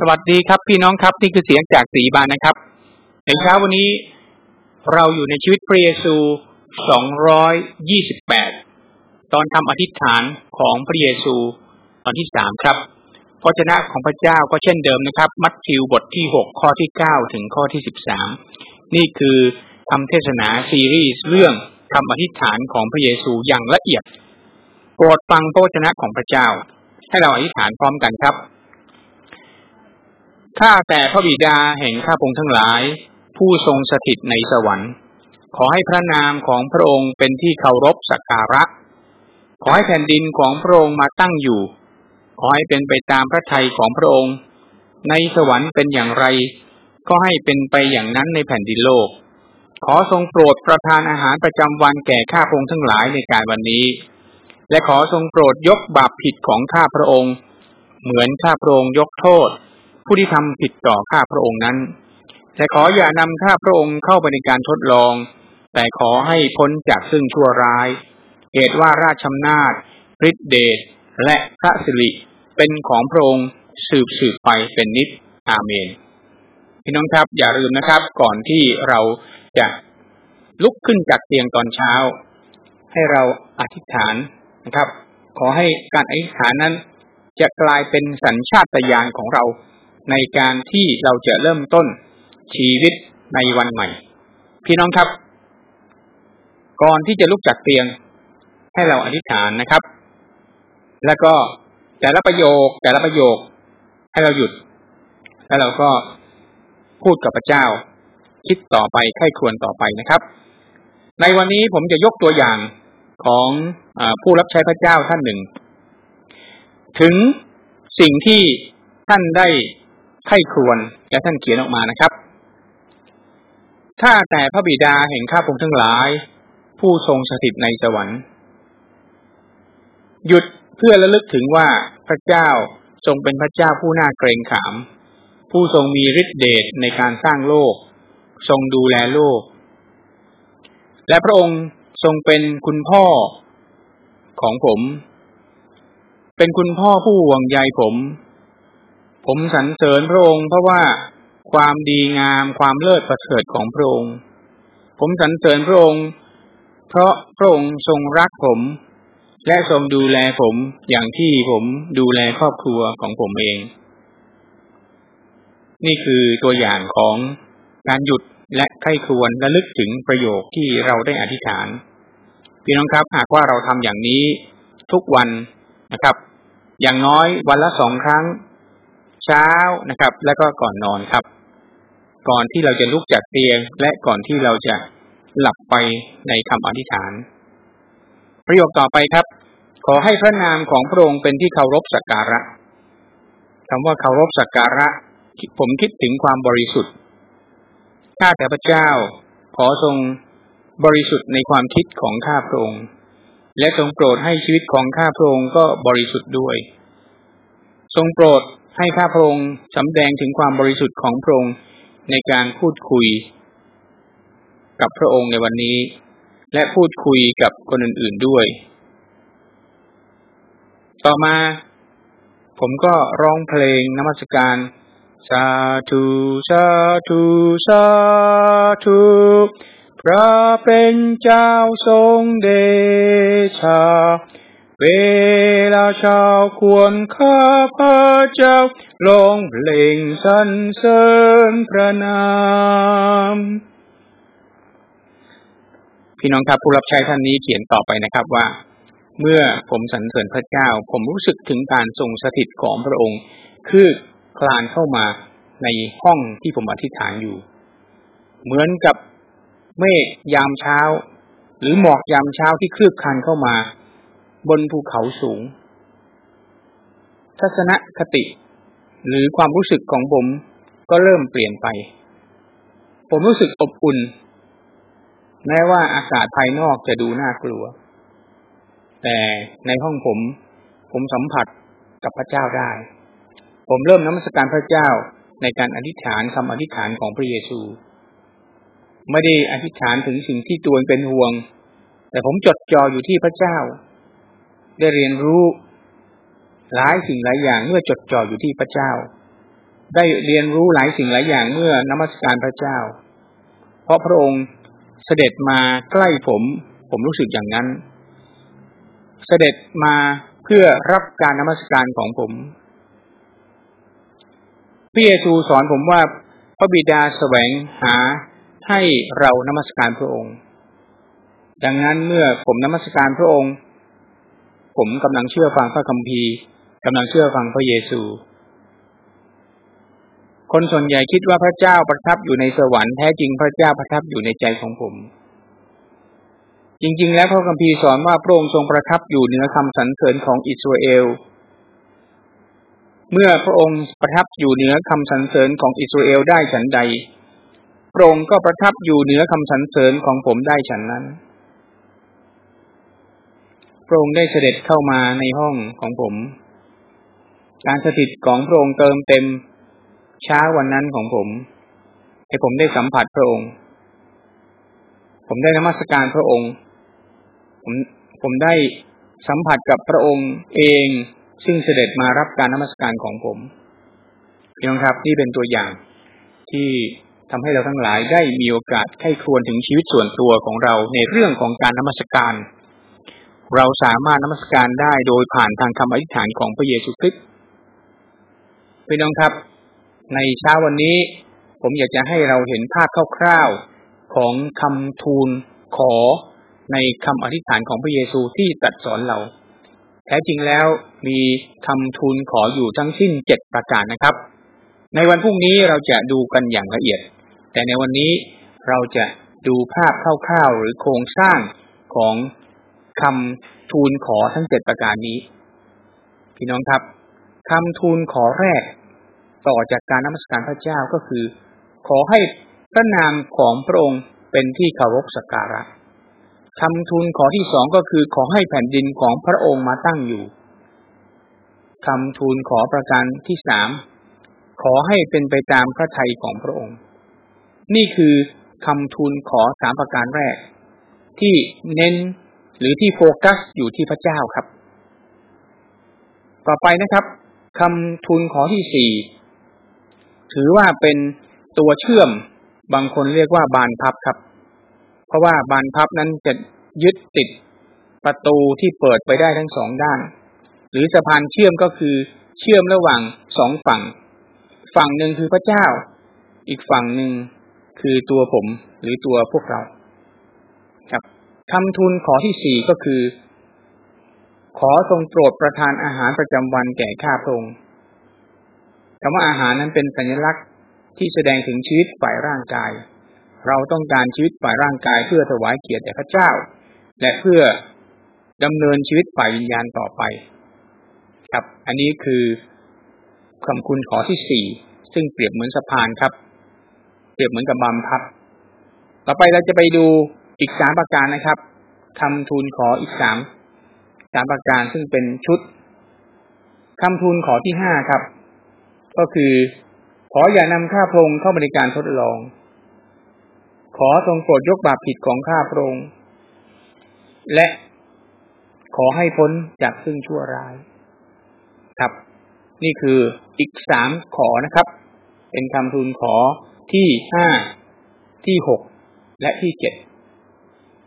สวัสดีครับพี่น้องครับนี่คือเสียงจากสีบานนะครับ ในเช้าวันนี้เราอยู่ในชีวิตพระเยซู 228 ตอนทำอธิษฐานของพระเยซูตอนที่สามครับพระเจ้าของพระเจ้าก็เช่นเดิมนะครับ มัทธิวบทที่ 6 ข้อที่ 9 ถึงข้อที่ 13 นี่คือทำเทศนาซีรีส์เรื่องคำอธิษฐานของพระเยซูอย่างละเอียด โปรดฟังพระเจ้าของพระเจ้า ให้เราอธิษฐานพร้อมกันครับ ข้าแต่พระบิดาแห่งข้าพงทั้งหลาย ผู้ทรงสถิตในสวรรค์ ขอให้พระนามของพระองค์เป็นที่เคารพสักการะ ขอให้แผ่นดินของพระองค์มาตั้งอยู่ ขอให้เป็นไปตามพระทัยของพระองค์ ในสวรรค์เป็นอย่างไร ก็ให้เป็นไปอย่างนั้นในแผ่นดินโลก ขอทรงโปรดประทานอาหารประจำวันแก่ข้าพงทั้งหลายในการวันนี้ และขอทรงโปรดยกบาปผิดของข้าพระองค์ เหมือนข้าพระองค์ยกโทษ ผู้ที่ทำผิดต่อข้าพระองค์นั้น แต่ขออย่านำข้าพระองค์เข้าไปในการทดลอง แต่ขอให้พ้นจากซึ่งชั่วร้าย เหตุว่าราชอำนาจฤทธิเดชและพระสิริเป็นของพระองค์สืบสืบไปเป็นนิจอาเมน พี่น้องครับอย่าลืมนะครับ ก่อนที่เราจะลุกขึ้นจากเตียงตอนเช้า ให้เราอธิษฐานนะครับ ขอให้การอธิษฐานนั้นจะกลายเป็นสัญชาตญาณของเรา ในการที่เราจะเริ่มต้นชีวิตในวันใหม่ พี่น้องครับ ก่อนที่จะลุกจากเตียง ให้เราอธิษฐานนะครับ แล้วก็แต่ละประโยค แต่ละประโยค ให้เราหยุด แล้วเราก็พูดกับพระเจ้า คิดต่อไปไข้ควรต่อไปนะครับ ในวันนี้ผมจะยกตัวอย่างของอผู้รับใช้พระเจ้าท่านหนึ่ง ถึงสิ่งที่ท่านได้ ไข้ครวนและท่านเขียนออกมานะครับ ถ้าแต่พระบิดาแห่งข้าพงทั้งหลาย ผู้ทรงสถิตในสวรรค์ หยุดเพื่อระลึกถึงว่าพระเจ้าทรงเป็นพระเจ้าผู้น่าเกรงขาม ผู้ทรงมีฤทธิเดชในการสร้างโลก ทรงดูแลโลก และพระองค์ทรงเป็นคุณพ่อของผม เป็นคุณพ่อผู้ห่วงใยผม ผมสรรเสริญพระองค์ เพราะว่าความดีงามความเลิศประเสริฐของพระองค์ ผมสรรเสริญพระองค์ เพราะพระองค์ทรงรักผม และทรงดูแลผมอย่างที่ผมดูแลครอบครัวของผมเอง นี่คือตัวอย่างของการหยุดและใคร่ควรระลึกถึงประโยคที่เราได้อธิษฐาน พี่น้องครับ หากว่าเราทำอย่างนี้ทุกวันนะครับ อย่างน้อยวันละสองครั้ง เช้านะครับ แล้วก็ก่อนนอนครับ ก่อนที่เราจะลุกจากเตียง และก่อนที่เราจะหลับไปในคำอธิษฐาน ประโยคต่อไปครับ ขอให้พระนามของพระองค์เป็นที่เคารพสักการะคำว่าเคารพสักการะ ผมคิดถึงความบริสุทธิ์ข้าแต่พระเจ้า ขอทรงบริสุทธิ์ในความคิดของข้าพระองค์และทรงโปรดให้ชีวิตของข้าพระองค์ก็บริสุทธิ์ด้วย ทรงโปรด ให้ข้าพระองค์สำแดงถึงความบริสุทธิ์ของพระองค์ในการพูดคุย กับพระองค์ในวันนี้ และพูดคุยกับคนอื่น ๆด้วย ต่อมา ผมก็ร้องเพลงนมัสการสาธุสาธุสาธุพระเป็นเจ้าทรงเดชา เวลาชาวควรข้าพระเจ้าลงเพลงสรรเสริญพระนาม พี่น้องครับผู้รับใช้ท่านนี้เขียนต่อไปนะครับว่า เมื่อผมสรรเสริญพระเจ้า ผมรู้สึกถึงการทรงสถิตของพระองค์ คือคลานเข้ามาในห้องที่ผมอธิษฐานอยู่ เหมือนกับเมฆยามเช้า หรือหมอกยามเช้าที่คลืบคลานเข้ามา บนภูเขาสูง ทัศนคติ หรือความรู้สึกของผมก็เริ่มเปลี่ยนไป ผมรู้สึกอบอุ่น แม้ว่าอากาศภายนอกจะดูน่ากลัว แต่ในห้องผม ผมสัมผัสกับพระเจ้าได้ ผมเริ่มนมัสการพระเจ้าในการอธิษฐานคำอธิษฐานของพระเยซู ไม่ได้อธิษฐานถึงสิ่งที่ตัวเองเป็นห่วง แต่ผมจดจ่ออยู่ที่พระเจ้า ได้เรียนรู้หลายสิ่งหลายอย่างเมื่อจดจ่ออยู่ที่พระเจ้า ได้เรียนรู้หลายสิ่งหลายอย่างเมื่อนมัสการพระเจ้า เพราะพระองค์เสด็จมาใกล้ผม ผมรู้สึกอย่างนั้น เสด็จมาเพื่อรับการนมัสการของผมพระเยซูสอนผมว่าพระบิดาแสวงหาให้เรานมัสการพระองค์ ดังนั้นเมื่อผมนมัสการพระองค์ ผมกำลังเชื่อฟังพระคัมภีร์กำลังเชื่อฟังพระเยซู คนส่วนใหญ่คิดว่าพระเจ้าประทับอยู่ในสวรรค์แท้จริงพระเจ้าประทับอยู่ในใจของผม จริง ๆ แล้วพระคัมภีร์สอนว่าพระองค์ทรงประทับอยู่เหนือคำสรรเสริญของอิสราเอลเมื่อพระองค์ประทับอยู่เหนือคำสรรเสริญของอิสราเอลได้ฉันใด พระองค์ก็ประทับอยู่เหนือคำสรรเสริญของผมได้ฉันนั้น พระองค์ได้เสด็จเข้ามาในห้องของผม การสถิตของพระองค์เติมเต็มเช้าวันนั้นของผมให้ผมได้สัมผัสพระองค์ ผมได้นมัสการพระองค์ ผมผมได้สัมผัสกับพระองค์เอง ซึ่งเสด็จมารับการนมัสการของผมพี่น้องครับนี่เป็นตัวอย่างที่ทำให้เราทั้งหลายได้มีโอกาสไข้ควรถึงชีวิตส่วนตัวของเราในเรื่องของการนมัสการ เราสามารถนมัสการได้โดยผ่านทางคำอธิษฐานของพระเยซูคริสต์พี่น้องครับ ในเช้าวันนี้ ผมอยากจะให้เราเห็นภาพคร่าวๆของคำทูลขอในคำอธิษฐานของพระเยซูที่ตัดสอนเราแท้จริงแล้วมีคำทูลขออยู่ทั้งสิ้นเจ็ดประการนะครับ ในวันพรุ่งนี้เราจะดูกันอย่างละเอียด แต่ในวันนี้เราจะดูภาพคร่าวๆหรือโครงสร้างของ คำทูลขอทั้งเจ็ดประการนี้ พี่น้องครับคำทูลขอแรก ต่อจากการนมัสการพระเจ้าก็คือ ขอให้พระนามของพระองค์เป็นที่เคารพสักการะคำทูลขอที่สองก็คือ ขอให้แผ่นดินของพระองค์มาตั้งอยู่คำทูลขอประการที่สามขอให้เป็นไปตามพระทัยของพระองค์ นี่คือคำทูลขอสามประการแรก ที่เน้น หรือที่โฟกัสอยู่ที่พระเจ้าครับ ต่อไปนะครับคำทูลขอที่สี่ถือว่าเป็นตัวเชื่อมบางคนเรียกว่าบานพับครับ เพราะว่าบานพับนั้นจะยึดติดประตูที่เปิดไปได้ทั้งสองด้าน หรือสะพานเชื่อมก็คือเชื่อมระหว่างสองฝั่ง ฝั่งหนึ่งคือพระเจ้า อีกฝั่งหนึ่งคือตัวผมหรือตัวพวกเรา คำทูลขอที่สี่ก็คือ ขอทรงโปรดประทานอาหารประจำวันแก่ข้าพระองค์คำว่าอาหารนั้นเป็นสัญลักษณ์ที่แสดงถึงชีวิตฝ่ายร่างกาย เราต้องการชีวิตฝ่ายร่างกายเพื่อถวายเกียรติแด่พระเจ้า และเพื่อดำเนินชีวิตฝ่ายวิญญาณต่อไป ครับ อันนี้คือคำคุณขอที่สี่ซึ่งเปรียบเหมือนสะพานครับ เปรียบเหมือนกับบำพับ ต่อไปเราจะไปดู อีกสามประการนะครับคำทูลขออีกสามสามประการซึ่งเป็นชุดคำทูลขอที่ห้าครับ ก็คือ ขออย่านำข้าพงเข้าบริการทดลอง ขอทรงโปรดยกบาปผิดของข้าพระองค์และขอให้พ้นจากซึ่งชั่วร้าย ครับ นี่คืออีกสามขอนะครับ เป็นคำทูลขอที่ห้าที่หกและที่เจ็ด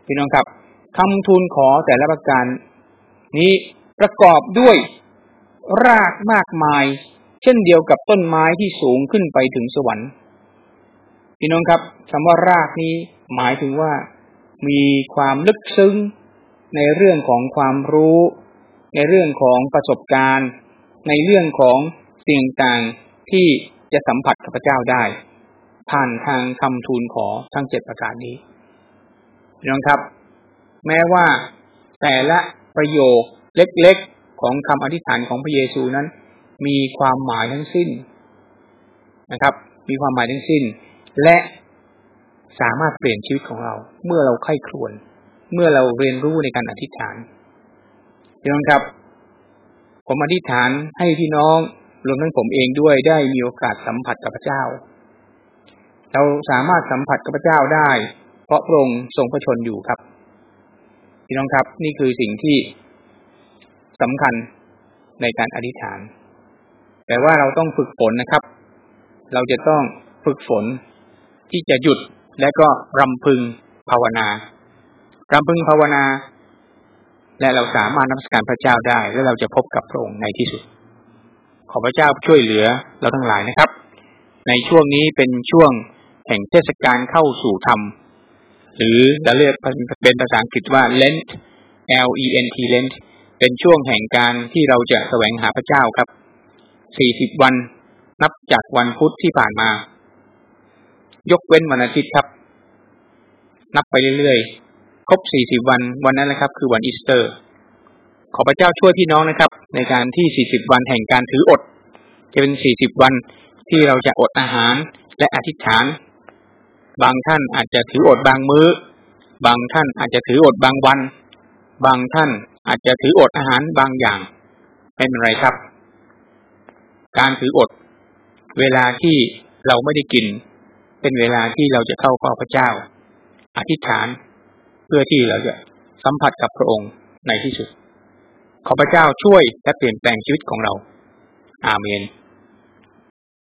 พี่น้องครับคำทูลขอแต่ละประการ นี้ประกอบด้วยรากมากมาย เช่นเดียวกับต้นไม้ที่สูงขึ้นไปถึงสวรรค์พี่น้องครับคำว่ารากนี้หมายถึงว่า มีความลึกซึ้ง ในเรื่องของความรู้ ในเรื่องของประสบการณ์ ในเรื่องของสิ่งต่างที่จะสัมผัสกับพระเจ้าได้ ผ่านทางคำทูลขอทั้งเจ็ดประการนี้ พี่น้องครับ แม้ว่าแต่ละประโยคเล็กๆของคำอธิษฐานของพระเยซูนั้น มีความหมายทั้งสิ้นนะครับ มีความหมายทั้งสิ้น และสามารถเปลี่ยนชีวิตของเรา เมื่อเราไข้ครวน เมื่อเราเรียนรู้ในการอธิษฐานพี่น้องครับ ผมอธิษฐานให้พี่น้องรวมทั้งผมเองด้วยได้มีโอกาสสัมผัสกับพระเจ้า เราสามารถสัมผัสกับพระเจ้าได้ เพราะพระองค์ทรงพระชนอยู่ครับพี่น้องครับ นี่คือสิ่งที่สำคัญในการอธิษฐาน แต่ว่าเราต้องฝึกฝนนะครับ เราจะต้องฝึกฝนที่จะหยุดและก็รำพึงภาวนารำพึงภาวนา และเราสามารถนมัสการพระเจ้าได้ และเราจะพบกับพระองค์ในที่สุด ขอพระเจ้าช่วยเหลือเราทั้งหลายนะครับ ในช่วงนี้เป็นช่วงแห่งเทศกาลเข้าสู่ธรรม หรือจะเรียกเป็นภาษาอังกฤษว่า Lent L E N T Lent เป็นช่วงแห่งการที่เราจะแสวงหาพระเจ้าครับ 40 วันนับจากวันพุธที่ผ่านมา ยกเว้นวันอาทิตย์ครับ นับไปเรื่อยๆ ครบ 40 วัน วันนั้นนะครับ คือวันอีสเตอร์ ขอพระเจ้าช่วยพี่น้องนะครับ ในการที่ 40 วันแห่งการถืออด จะเป็น 40 วันที่เราจะอดอาหารและอธิษฐาน บางท่านอาจจะถืออดบางมื้อ บางท่านอาจจะถืออดบางวัน บางท่านอาจจะถืออดอาหารบางอย่าง ไม่เป็นไรครับ การถืออด เวลาที่เราไม่ได้กิน เป็นเวลาที่เราจะเข้าเฝ้าพระเจ้า อธิษฐานเพื่อที่เราจะสัมผัสกับพระองค์ในที่สุด ขอพระเจ้าช่วยและเปลี่ยนแปลงชีวิตของเรา อาเมน